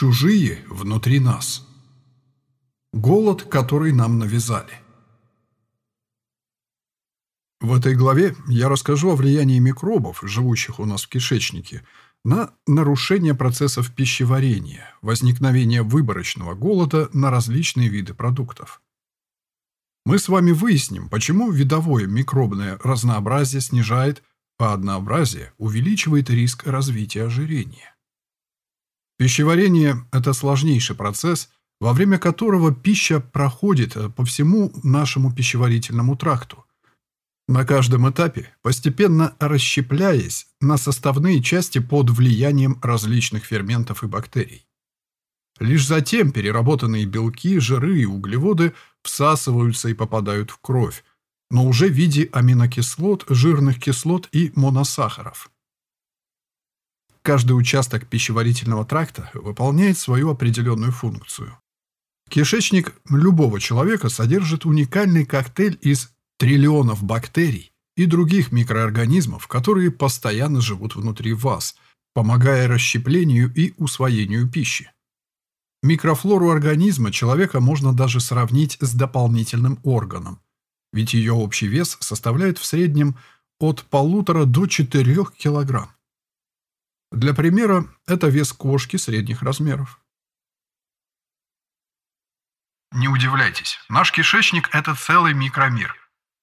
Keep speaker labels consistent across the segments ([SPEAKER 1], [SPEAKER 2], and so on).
[SPEAKER 1] Чужие внутри нас. Голод, который нам навязали. В этой главе я расскажу о влиянии микробов, живущих у нас в кишечнике, на нарушение процессов пищеварения, возникновение выборочного голода на различные виды продуктов. Мы с вами выясним, почему видовое микробное разнообразие снижает, а однообразие увеличивает риск развития ожирения. Пищеварение – это сложнейший процесс, во время которого пища проходит по всему нашему пищеварительному тракту, на каждом этапе, постепенно расщепляясь на составные части под влиянием различных ферментов и бактерий. Лишь затем переработанные белки, жиры и углеводы всасываются и попадают в кровь, но уже в виде аминокислот, жирных кислот и моносахаров. Каждый участок пищеварительного тракта выполняет свою определенную функцию. Кишечник любого человека содержит уникальный коктейль из триллионов бактерий и других микроорганизмов, которые постоянно живут внутри вас, помогая расщеплению и усвоению пищи. Микрофлору организма человека можно даже сравнить с дополнительным органом, ведь ее общий вес составляет в среднем от полутора до четырех килограмм. Для примера, это вес кошки средних размеров. Не удивляйтесь, наш кишечник – это целый микромир.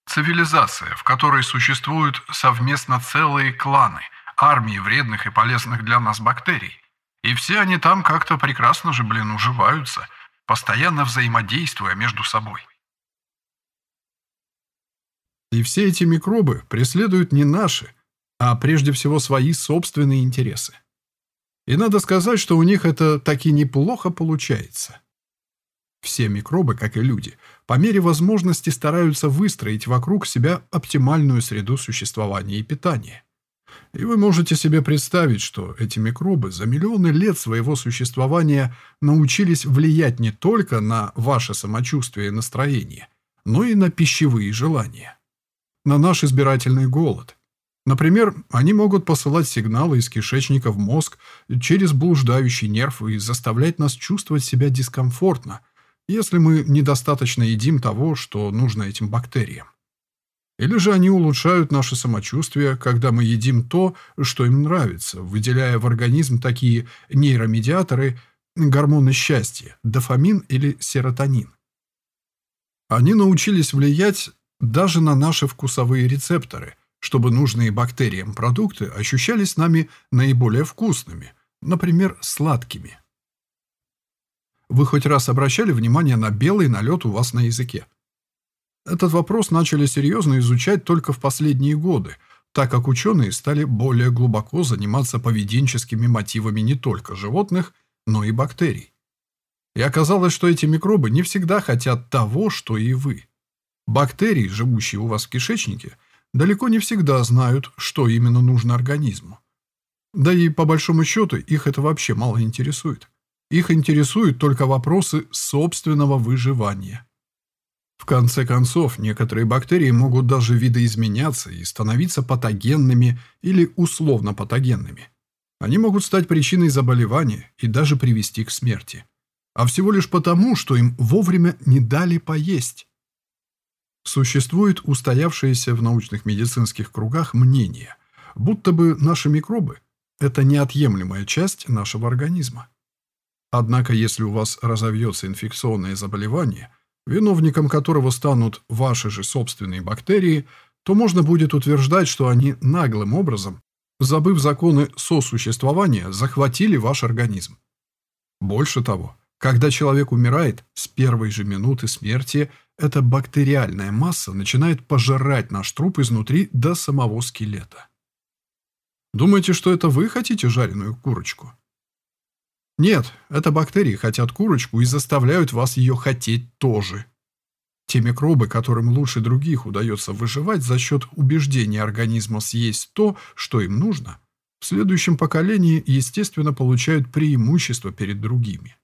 [SPEAKER 1] Цивилизация, в которой существуют совместно целые кланы, армии вредных и полезных для нас бактерий. И все они там как-то прекрасно же, блин, уживаются, постоянно взаимодействуя между собой. И все эти микробы преследуют не наши, а прежде всего свои собственные интересы. И надо сказать, что у них это таки неплохо получается. Все микробы, как и люди, по мере возможности стараются выстроить вокруг себя оптимальную среду существования и питания. И вы можете себе представить, что эти микробы за миллионы лет своего существования научились влиять не только на ваше самочувствие и настроение, но и на пищевые желания. На наш избирательный голод. Например, они могут посылать сигналы из кишечника в мозг через блуждающий нерв и заставлять нас чувствовать себя дискомфортно – если мы недостаточно едим того, что нужно этим бактериям. Или же они улучшают наше самочувствие, когда мы едим то, что им нравится, выделяя в организм такие нейромедиаторы, гормоны счастья, дофамин или серотонин. Они научились влиять даже на наши вкусовые рецепторы, чтобы нужные бактериям продукты ощущались нами наиболее вкусными, например, сладкими. Вы хоть раз обращали внимание на белый налет у вас на языке? Этот вопрос начали серьезно изучать только в последние годы, так как ученые стали более глубоко заниматься поведенческими мотивами не только животных, но и бактерий. И оказалось, что эти микробы не всегда хотят того, что и вы. Бактерии, живущие у вас в кишечнике, далеко не всегда знают, что именно нужно организму. Да и по большому счету их это вообще мало интересует. Их интересуют только вопросы собственного выживания. В конце концов, некоторые бактерии могут даже видоизменяться и становиться патогенными или условно патогенными. Они могут стать причиной заболевания и даже привести к смерти. А всего лишь потому, что им вовремя не дали поесть. Существует устоявшееся в научных медицинских кругах мнение, будто бы наши микробы – это неотъемлемая часть нашего организма. Однако, если у вас разовьется инфекционное заболевание, виновником которого станут ваши же собственные бактерии, то можно будет утверждать, что они наглым образом, забыв законы сосуществования, захватили ваш организм. Больше того, когда человек умирает, с первой же минуты смерти эта бактериальная масса начинает пожирать наш труп изнутри до самого скелета. Думаете, что это вы хотите жареную курочку? Нет, это бактерии хотят курочку и заставляют вас ее хотеть тоже. Те микробы, которым лучше других удается выживать за счет убеждения организма съесть то, что им нужно, в следующем поколении, естественно, получают преимущество перед другими.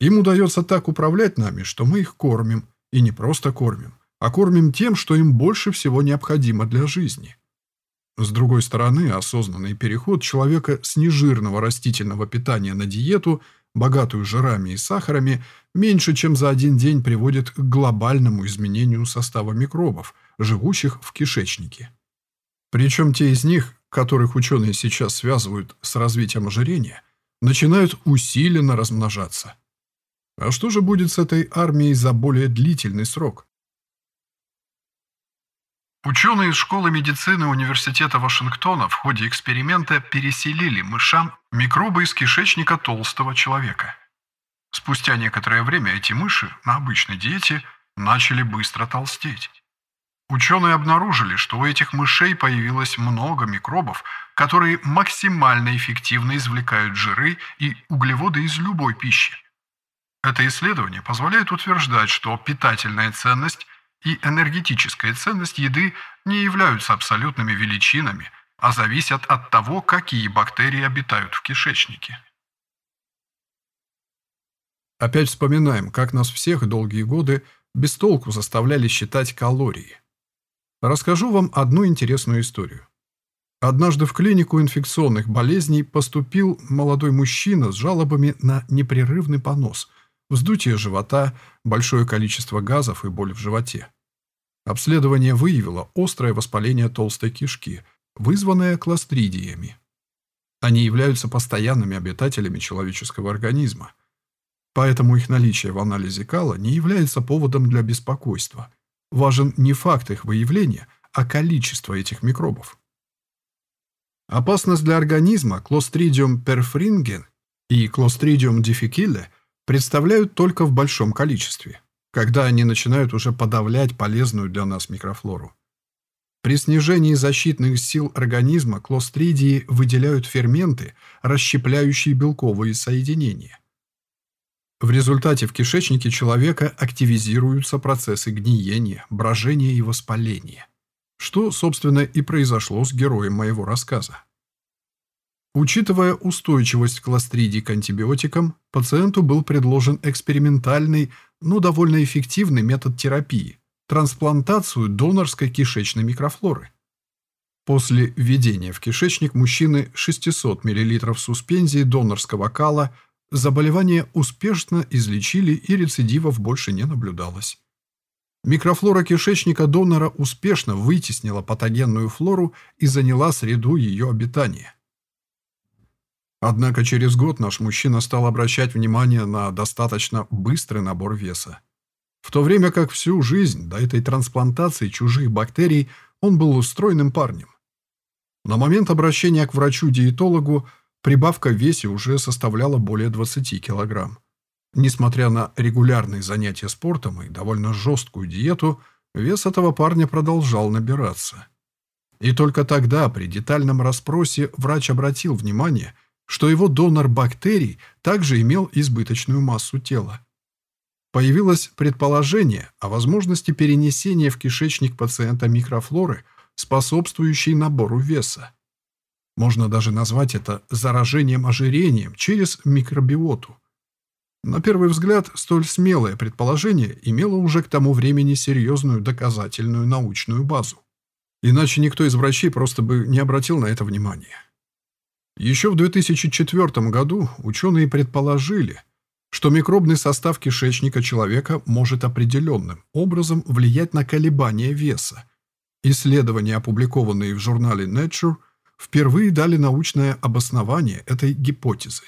[SPEAKER 1] Им удается так управлять нами, что мы их кормим, и не просто кормим, а кормим тем, что им больше всего необходимо для жизни – с другой стороны, осознанный переход человека с нежирного растительного питания на диету богатую жирами и сахарами, меньше чем за один день приводит к глобальному изменению состава микробов, живущих в кишечнике. Причем те из них, которых ученые сейчас связывают с развитием ожирения, начинают усиленно размножаться. А что же будет с этой армией за более длительный срок? Ученые из школы медицины Университета Вашингтона в ходе эксперимента переселили мышам микробы из кишечника толстого человека. Спустя некоторое время эти мыши на обычной диете начали быстро толстеть. Ученые обнаружили, что у этих мышей появилось много микробов, которые максимально эффективно извлекают жиры и углеводы из любой пищи. Это исследование позволяет утверждать, что питательная ценность и энергетическая ценность еды не являются абсолютными величинами, а зависят от того, какие бактерии обитают в кишечнике. Опять вспоминаем, как нас всех долгие годы без толку заставляли считать калории. Расскажу вам одну интересную историю. Однажды в клинику инфекционных болезней поступил молодой мужчина с жалобами на непрерывный понос, вздутие живота, большое количество газов и боль в животе. Обследование выявило острое воспаление толстой кишки, вызванное кластридиями. Они являются постоянными обитателями человеческого организма. Поэтому их наличие в анализе кала не является поводом для беспокойства. Важен не факт их выявления, а количество этих микробов. Опасность для организма Clostridium perfringen и Clostridium difficile представляют только в большом количестве когда они начинают уже подавлять полезную для нас микрофлору. При снижении защитных сил организма клостридии выделяют ферменты, расщепляющие белковые соединения. В результате в кишечнике человека активизируются процессы гниения, брожения и воспаления, что, собственно, и произошло с героем моего рассказа. Учитывая устойчивость кластридий к антибиотикам, пациенту был предложен экспериментальный, но довольно эффективный метод терапии – трансплантацию донорской кишечной микрофлоры. После введения в кишечник мужчины 600 мл суспензии донорского кала заболевание успешно излечили и рецидивов больше не наблюдалось. Микрофлора кишечника донора успешно вытеснила патогенную флору и заняла среду ее обитания. Однако через год наш мужчина стал обращать внимание на достаточно быстрый набор веса. В то время как всю жизнь до этой трансплантации чужих бактерий он был устроенным парнем. На момент обращения к врачу-диетологу прибавка в весе уже составляла более 20 килограмм. Несмотря на регулярные занятия спортом и довольно жесткую диету, вес этого парня продолжал набираться. И только тогда, при детальном расспросе, врач обратил внимание – что его донор бактерий также имел избыточную массу тела. Появилось предположение о возможности перенесения в кишечник пациента микрофлоры, способствующей набору веса. Можно даже назвать это заражением ожирением через микробиоту. На первый взгляд, столь смелое предположение имело уже к тому времени серьезную доказательную научную базу. Иначе никто из врачей просто бы не обратил на это внимания. Еще в 2004 году ученые предположили, что микробный состав кишечника человека может определенным образом влиять на колебания веса. Исследования, опубликованные в журнале Nature, впервые дали научное обоснование этой гипотезы.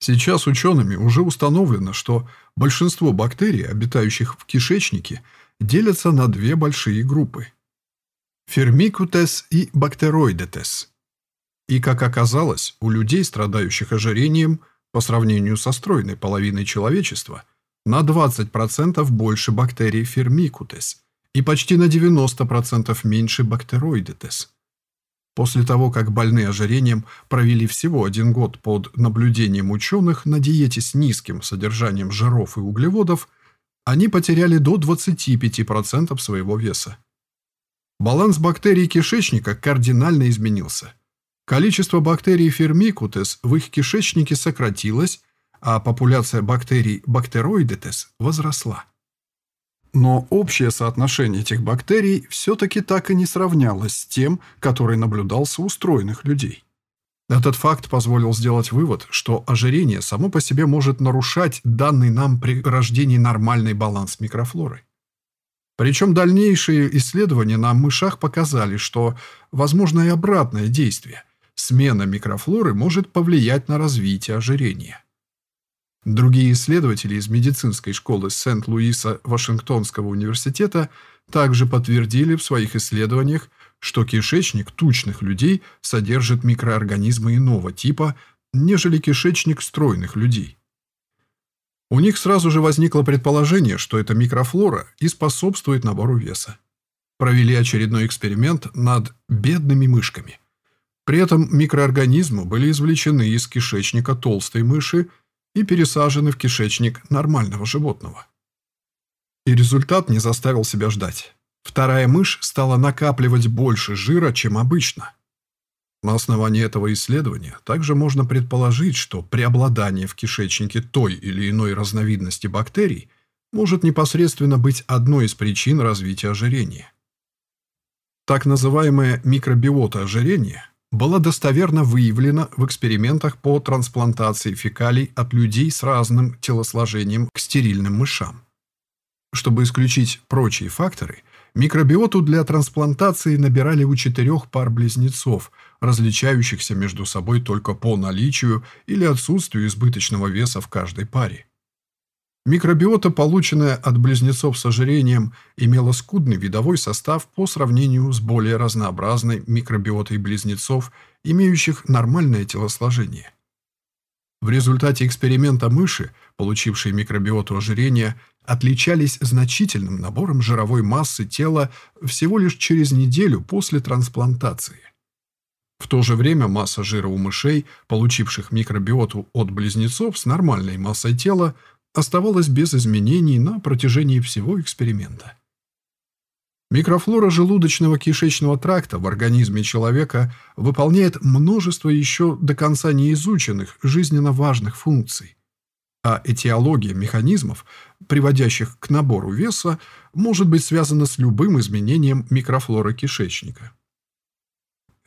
[SPEAKER 1] Сейчас учеными уже установлено, что большинство бактерий, обитающих в кишечнике, делятся на две большие группы – фермикутес и бактероидетес. И, как оказалось, у людей, страдающих ожирением, по сравнению со стройной половиной человечества, на 20% больше бактерий фермикутес и почти на 90% меньше бактероидетес. После того, как больные ожирением провели всего один год под наблюдением ученых на диете с низким содержанием жиров и углеводов, они потеряли до 25% своего веса. Баланс бактерий кишечника кардинально изменился. Количество бактерий фермикутес в их кишечнике сократилось, а популяция бактерий бактероидетес возросла. Но общее соотношение этих бактерий все-таки так и не сравнялось с тем, который наблюдался у стройных людей. Этот факт позволил сделать вывод, что ожирение само по себе может нарушать данный нам при рождении нормальный баланс микрофлоры. Причем дальнейшие исследования на мышах показали, что возможно и обратное действие. Смена микрофлоры может повлиять на развитие ожирения. Другие исследователи из медицинской школы Сент-Луиса Вашингтонского университета также подтвердили в своих исследованиях, что кишечник тучных людей содержит микроорганизмы иного типа, нежели кишечник стройных людей. У них сразу же возникло предположение, что эта микрофлора и способствует набору веса. Провели очередной эксперимент над бедными мышками. При этом микроорганизмы были извлечены из кишечника толстой мыши и пересажены в кишечник нормального животного. И результат не заставил себя ждать. Вторая мышь стала накапливать больше жира, чем обычно. На основании этого исследования также можно предположить, что преобладание в кишечнике той или иной разновидности бактерий может непосредственно быть одной из причин развития ожирения. Так называемая микробиота ожирения была достоверно выявлена в экспериментах по трансплантации фекалий от людей с разным телосложением к стерильным мышам. Чтобы исключить прочие факторы, микробиоту для трансплантации набирали у четырех пар близнецов – различающихся между собой только по наличию или отсутствию избыточного веса в каждой паре. Микробиота, полученная от близнецов с ожирением, имела скудный видовой состав по сравнению с более разнообразной микробиотой близнецов, имеющих нормальное телосложение. В результате эксперимента мыши, получившие микробиоту ожирения, отличались значительным набором жировой массы тела всего лишь через неделю после трансплантации. В то же время масса жира у мышей, получивших микробиоту от близнецов с нормальной массой тела, оставалась без изменений на протяжении всего эксперимента. Микрофлора желудочного кишечного тракта в организме человека выполняет множество еще до конца неизученных, жизненно важных функций. А этиология механизмов, приводящих к набору веса, может быть связана с любым изменением микрофлоры кишечника.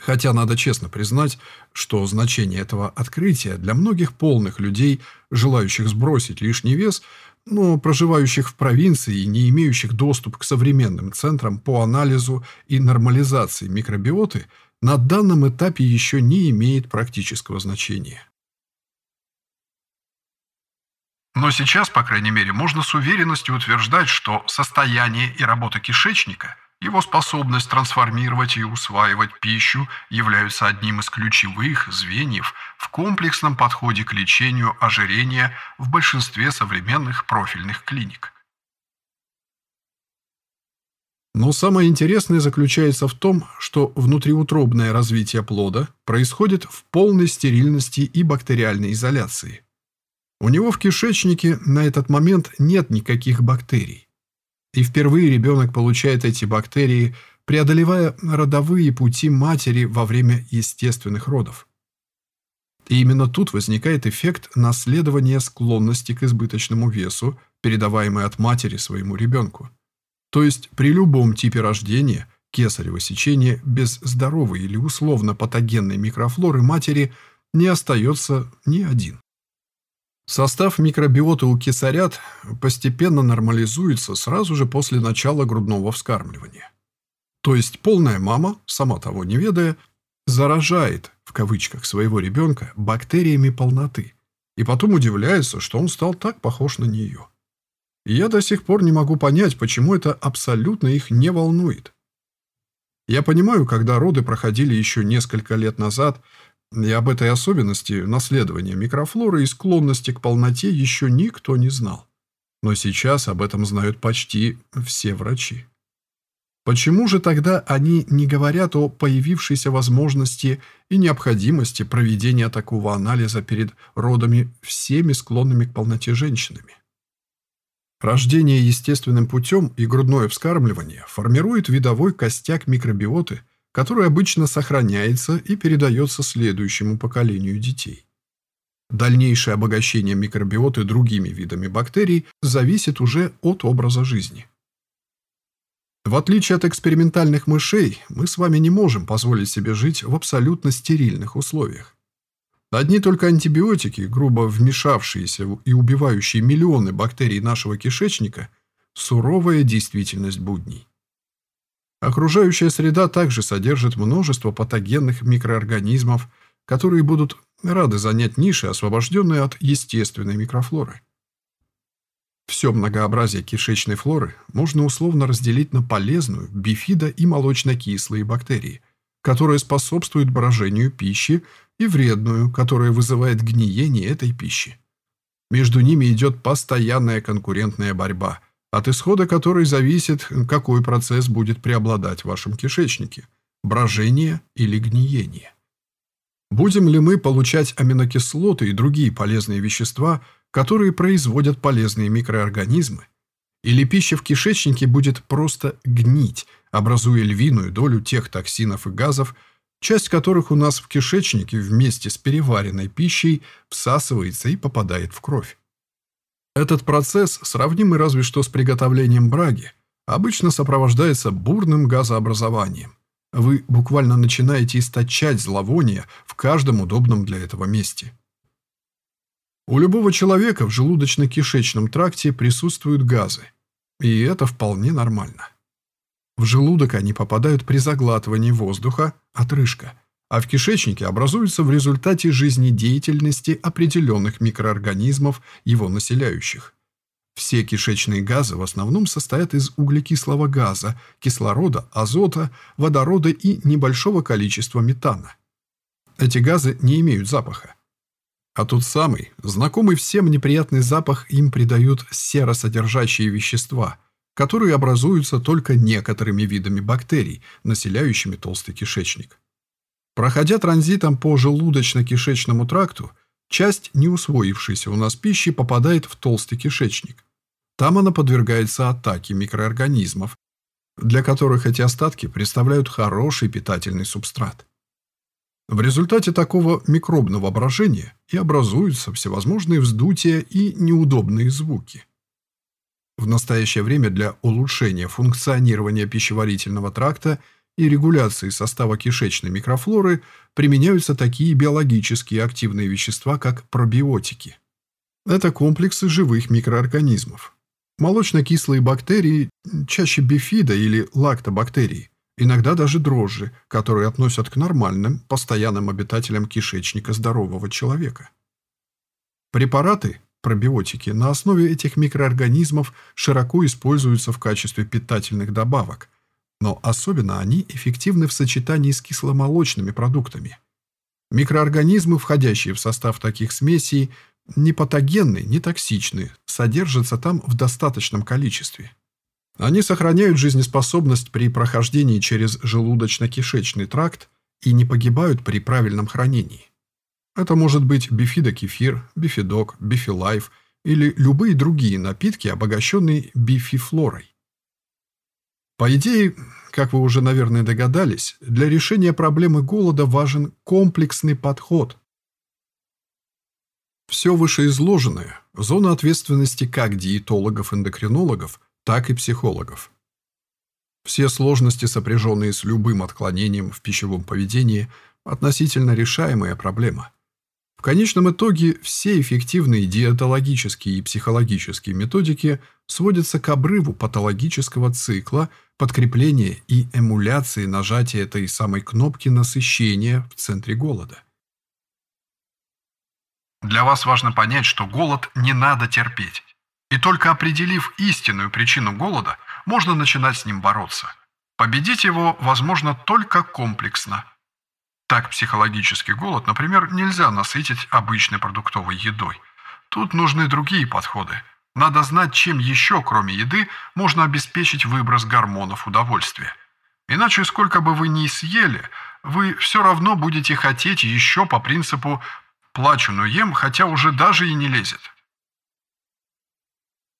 [SPEAKER 1] Хотя надо честно признать, что значение этого открытия для многих полных людей, желающих сбросить лишний вес, но проживающих в провинции и не имеющих доступ к современным центрам по анализу и нормализации микробиоты, на данном этапе еще не имеет практического значения. Но сейчас, по крайней мере, можно с уверенностью утверждать, что состояние и работа кишечника – его способность трансформировать и усваивать пищу являются одним из ключевых звеньев в комплексном подходе к лечению ожирения в большинстве современных профильных клиник. Но самое интересное заключается в том, что внутриутробное развитие плода происходит в полной стерильности и бактериальной изоляции. У него в кишечнике на этот момент нет никаких бактерий. И впервые ребенок получает эти бактерии, преодолевая родовые пути матери во время естественных родов. И именно тут возникает эффект наследования склонности к избыточному весу, передаваемый от матери своему ребенку. То есть при любом типе рождения кесарево сечение без здоровой или условно патогенной микрофлоры матери не остается ни один. Состав микробиота у кисарят постепенно нормализуется сразу же после начала грудного вскармливания. То есть полная мама, сама того не ведая, заражает, в кавычках, своего ребенка бактериями полноты, и потом удивляется, что он стал так похож на нее. Я до сих пор не могу понять, почему это абсолютно их не волнует. Я понимаю, когда роды проходили еще несколько лет назад, и об этой особенности наследования микрофлоры и склонности к полноте еще никто не знал. Но сейчас об этом знают почти все врачи. Почему же тогда они не говорят о появившейся возможности и необходимости проведения такого анализа перед родами всеми склонными к полноте женщинами? Рождение естественным путем и грудное вскармливание формирует видовой костяк микробиоты – который обычно сохраняется и передается следующему поколению детей. Дальнейшее обогащение микробиоты другими видами бактерий зависит уже от образа жизни. В отличие от экспериментальных мышей, мы с вами не можем позволить себе жить в абсолютно стерильных условиях. Одни только антибиотики, грубо вмешавшиеся и убивающие миллионы бактерий нашего кишечника – суровая действительность будней. Окружающая среда также содержит множество патогенных микроорганизмов, которые будут рады занять ниши, освобожденные от естественной микрофлоры. Все многообразие кишечной флоры можно условно разделить на полезную, бифидо- и молочно-кислые бактерии, которые способствуют брожению пищи, и вредную, которая вызывает гниение этой пищи. Между ними идет постоянная конкурентная борьба, от исхода которой зависит, какой процесс будет преобладать в вашем кишечнике – брожение или гниение. Будем ли мы получать аминокислоты и другие полезные вещества, которые производят полезные микроорганизмы, или пища в кишечнике будет просто гнить, образуя львиную долю тех токсинов и газов, часть которых у нас в кишечнике вместе с переваренной пищей всасывается и попадает в кровь. Этот процесс, сравнимый разве что с приготовлением браги, обычно сопровождается бурным газообразованием. Вы буквально начинаете источать зловоние в каждом удобном для этого месте. У любого человека в желудочно-кишечном тракте присутствуют газы, и это вполне нормально. В желудок они попадают при заглатывании воздуха, отрыжка, а в кишечнике образуются в результате жизнедеятельности определенных микроорганизмов, его населяющих. Все кишечные газы в основном состоят из углекислого газа, кислорода, азота, водорода и небольшого количества метана. Эти газы не имеют запаха. А тот самый, знакомый всем неприятный запах им придают серосодержащие вещества, которые образуются только некоторыми видами бактерий, населяющими толстый кишечник. Проходя транзитом по желудочно-кишечному тракту, часть не усвоившейся у нас пищи попадает в толстый кишечник. Там она подвергается атаке микроорганизмов, для которых эти остатки представляют хороший питательный субстрат. В результате такого микробного брожения и образуются всевозможные вздутия и неудобные звуки. В настоящее время для улучшения функционирования пищеварительного тракта и регуляции состава кишечной микрофлоры применяются такие биологически активные вещества, как пробиотики. Это комплексы живых микроорганизмов. Молочно-кислые бактерии, чаще бифида или лактобактерии, иногда даже дрожжи, которые относят к нормальным, постоянным обитателям кишечника здорового человека. Препараты, пробиотики, на основе этих микроорганизмов широко используются в качестве питательных добавок, но особенно они эффективны в сочетании с кисломолочными продуктами. Микроорганизмы, входящие в состав таких смесей, не патогенны, не токсичны, содержатся там в достаточном количестве. Они сохраняют жизнеспособность при прохождении через желудочно-кишечный тракт и не погибают при правильном хранении. Это может быть бифидокефир, бифидок, бифилайф или любые другие напитки, обогащенные бифифлорой. По идее, как вы уже, наверное, догадались, для решения проблемы голода важен комплексный подход. Все вышеизложенное – зона ответственности как диетологов-эндокринологов – так и психологов. Все сложности, сопряженные с любым отклонением в пищевом поведении, относительно решаемая проблема. В конечном итоге все эффективные диетологические и психологические методики сводятся к обрыву патологического цикла, подкрепления и эмуляции нажатия этой самой кнопки насыщения в центре голода. Для вас важно понять, что голод не надо терпеть. И только определив истинную причину голода, можно начинать с ним бороться. Победить его возможно только комплексно. Так психологический голод, например, нельзя насытить обычной продуктовой едой. Тут нужны другие подходы. Надо знать, чем еще, кроме еды, можно обеспечить выброс гормонов удовольствия. Иначе, сколько бы вы ни съели, вы все равно будете хотеть еще по принципу «плачу, но ем, хотя уже даже и не лезет».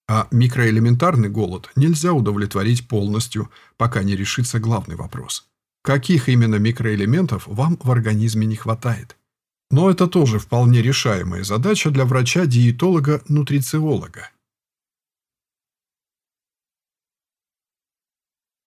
[SPEAKER 1] А микроэлементарный голод нельзя удовлетворить полностью, пока не решится главный вопрос. Каких именно микроэлементов вам в организме не хватает? Но это тоже вполне решаемая задача для врача-диетолога-нутрициолога.